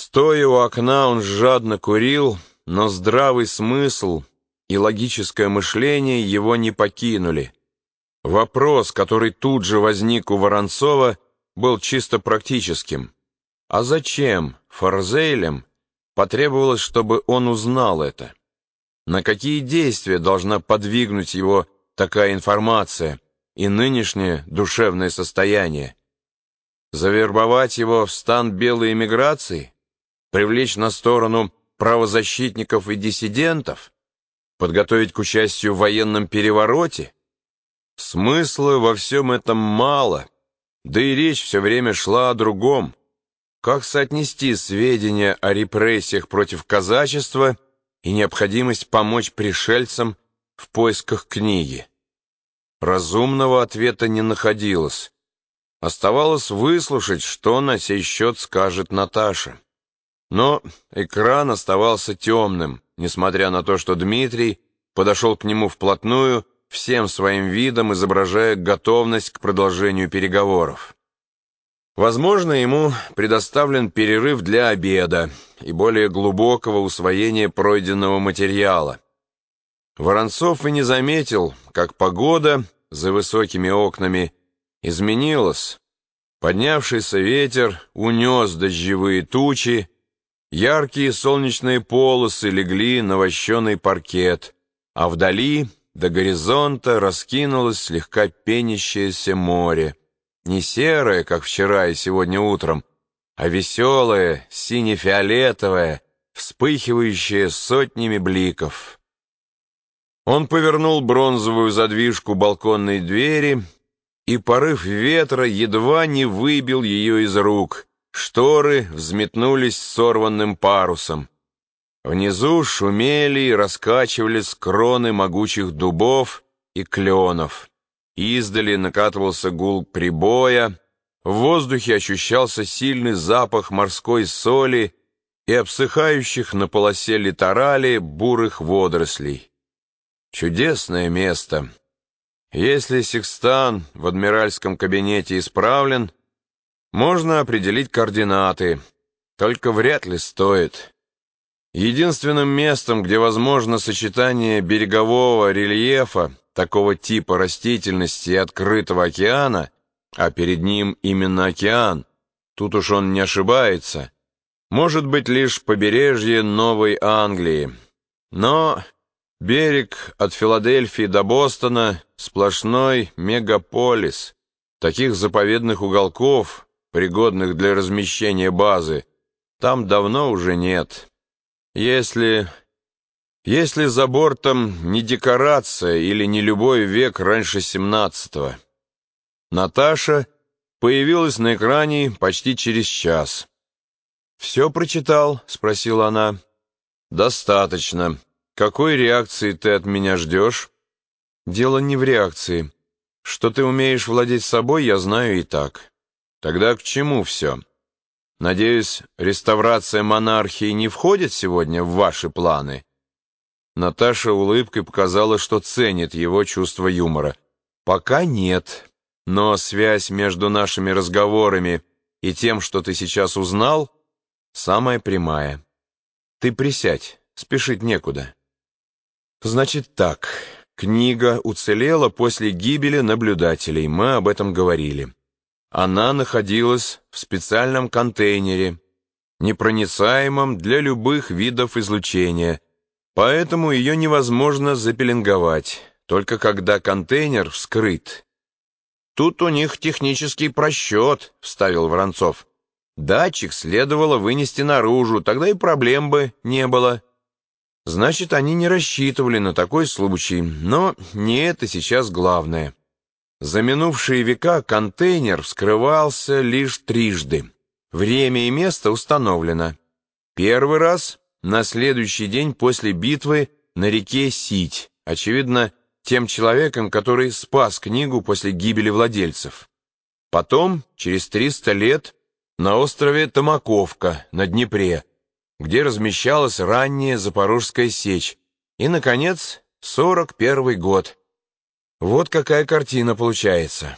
Стоя у окна, он жадно курил, но здравый смысл и логическое мышление его не покинули. Вопрос, который тут же возник у Воронцова, был чисто практическим. А зачем Форзейлем потребовалось, чтобы он узнал это? На какие действия должна подвигнуть его такая информация и нынешнее душевное состояние? Завербовать его в стан белой эмиграции? Привлечь на сторону правозащитников и диссидентов? Подготовить к участию в военном перевороте? Смысла во всем этом мало, да и речь все время шла о другом. Как соотнести сведения о репрессиях против казачества и необходимость помочь пришельцам в поисках книги? Разумного ответа не находилось. Оставалось выслушать, что на сей счет скажет Наташа. Но экран оставался темным, несмотря на то, что Дмитрий подошел к нему вплотную, всем своим видом изображая готовность к продолжению переговоров. Возможно, ему предоставлен перерыв для обеда и более глубокого усвоения пройденного материала. Воронцов и не заметил, как погода за высокими окнами изменилась. Поднявшийся ветер унес дождевые тучи, яркие солнечные полосы легли на вощеный паркет, а вдали до горизонта раскинулось слегка пенящееся море. Не серое, как вчера и сегодня утром, а веселое, сине-фиолетовое, вспыхивающее сотнями бликов. Он повернул бронзовую задвижку балконной двери, и порыв ветра едва не выбил ее из рук. Шторы взметнулись сорванным парусом. Внизу шумели и раскачивались кроны могучих дубов и кленов. Издали накатывался гул прибоя, в воздухе ощущался сильный запах морской соли и обсыхающих на полосе литорали бурых водорослей. Чудесное место. Если Секстан в адмиральском кабинете исправлен, можно определить координаты, только вряд ли стоит. Единственным местом, где возможно сочетание берегового рельефа, такого типа растительности и открытого океана, а перед ним именно океан, тут уж он не ошибается, может быть лишь побережье Новой Англии. Но берег от Филадельфии до Бостона — сплошной мегаполис. Таких заповедных уголков, пригодных для размещения базы, там давно уже нет. Если... Если за бортом не декорация или не любой век раньше семнадцатого. Наташа появилась на экране почти через час. «Все прочитал?» — спросила она. «Достаточно. Какой реакции ты от меня ждешь?» «Дело не в реакции. Что ты умеешь владеть собой, я знаю и так. Тогда к чему все?» Надеюсь, реставрация монархии не входит сегодня в ваши планы?» Наташа улыбкой показала, что ценит его чувство юмора. «Пока нет, но связь между нашими разговорами и тем, что ты сейчас узнал, самая прямая. Ты присядь, спешить некуда». «Значит так, книга уцелела после гибели наблюдателей, мы об этом говорили». Она находилась в специальном контейнере, непроницаемом для любых видов излучения, поэтому ее невозможно запеленговать, только когда контейнер вскрыт. «Тут у них технический просчет», — вставил Воронцов. «Датчик следовало вынести наружу, тогда и проблем бы не было». Значит, они не рассчитывали на такой случай, но не это сейчас главное. За минувшие века контейнер вскрывался лишь трижды. Время и место установлено. Первый раз на следующий день после битвы на реке Сить, очевидно, тем человеком, который спас книгу после гибели владельцев. Потом, через 300 лет, на острове Томаковка на Днепре, где размещалась ранняя Запорожская сечь. И, наконец, 41 год, вот какая картина получается.